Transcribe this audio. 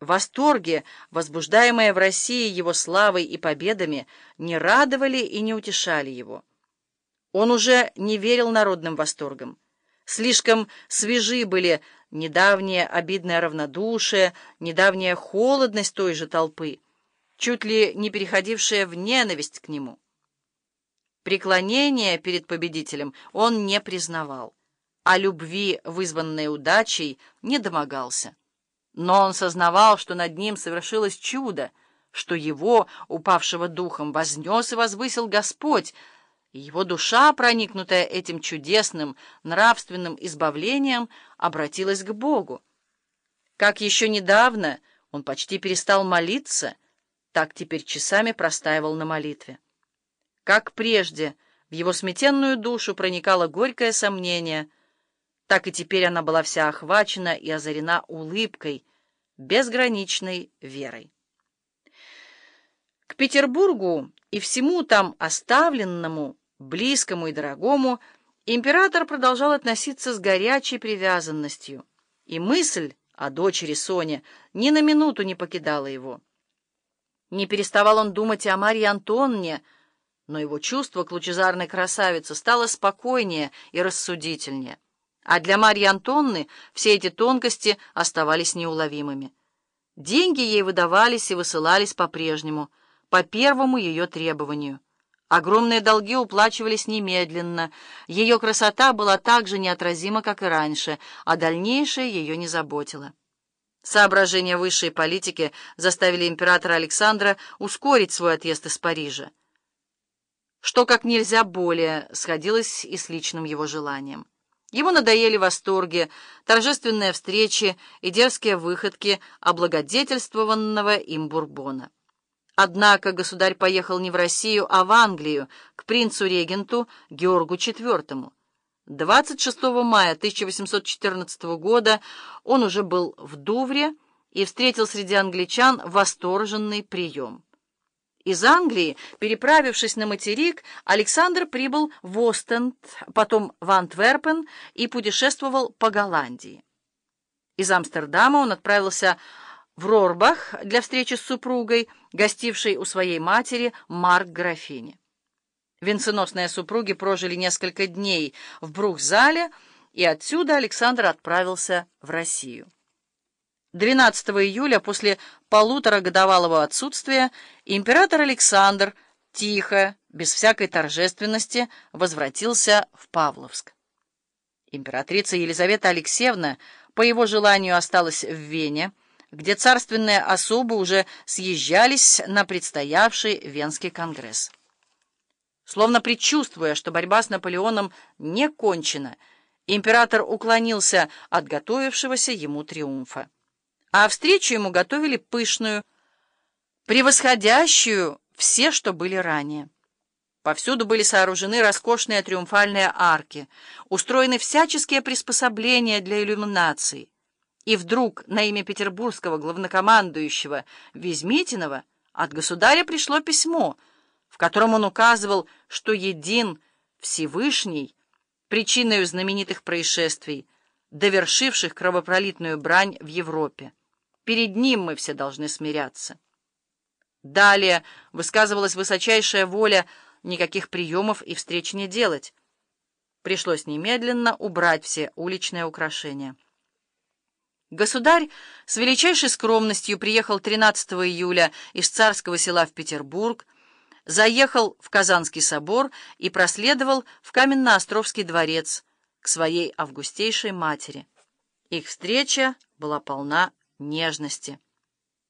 Восторги, возбуждаемые в России его славой и победами, не радовали и не утешали его. Он уже не верил народным восторгам. Слишком свежи были недавнее обидное равнодушие, недавняя холодность той же толпы, чуть ли не переходившая в ненависть к нему. Преклонения перед победителем он не признавал, а любви, вызванной удачей, не домогался. Но он сознавал, что над ним совершилось чудо, что его, упавшего духом, вознес и возвысил Господь, и его душа, проникнутая этим чудесным нравственным избавлением, обратилась к Богу. Как еще недавно он почти перестал молиться, так теперь часами простаивал на молитве. Как прежде в его сметенную душу проникало горькое сомнение — так и теперь она была вся охвачена и озарена улыбкой, безграничной верой. К Петербургу и всему там оставленному, близкому и дорогому император продолжал относиться с горячей привязанностью, и мысль о дочери Соне ни на минуту не покидала его. Не переставал он думать о Марье Антонне, но его чувство к лучезарной красавице стало спокойнее и рассудительнее. А для Марьи Антонны все эти тонкости оставались неуловимыми. Деньги ей выдавались и высылались по-прежнему, по первому ее требованию. Огромные долги уплачивались немедленно, ее красота была так же неотразима, как и раньше, а дальнейшее ее не заботило. Соображения высшей политики заставили императора Александра ускорить свой отъезд из Парижа, что как нельзя более сходилось и с личным его желанием. Ему надоели восторги, торжественные встречи и дерзкие выходки облагодетельствованного им Бурбона. Однако государь поехал не в Россию, а в Англию, к принцу-регенту Георгу IV. 26 мая 1814 года он уже был в Дувре и встретил среди англичан восторженный прием. Из Англии, переправившись на материк, Александр прибыл в Остенд, потом в Антверпен и путешествовал по Голландии. Из Амстердама он отправился в Рорбах для встречи с супругой, гостившей у своей матери Марк Графини. Венценосные супруги прожили несколько дней в Брухзале, и отсюда Александр отправился в Россию. 12 июля, после полуторагодовалого отсутствия, император Александр тихо, без всякой торжественности, возвратился в Павловск. Императрица Елизавета Алексеевна по его желанию осталась в Вене, где царственные особы уже съезжались на предстоявший Венский конгресс. Словно предчувствуя, что борьба с Наполеоном не кончена, император уклонился от готовившегося ему триумфа а встречу ему готовили пышную, превосходящую все, что были ранее. Повсюду были сооружены роскошные триумфальные арки, устроены всяческие приспособления для иллюминации. И вдруг на имя петербургского главнокомандующего Везмитинова от государя пришло письмо, в котором он указывал, что един Всевышний, причиной знаменитых происшествий, довершивших кровопролитную брань в Европе. Перед ним мы все должны смиряться. Далее высказывалась высочайшая воля никаких приемов и встреч не делать. Пришлось немедленно убрать все уличные украшения. Государь с величайшей скромностью приехал 13 июля из царского села в Петербург, заехал в Казанский собор и проследовал в Каменно-Островский дворец к своей августейшей матери. Их встреча была полна нежности.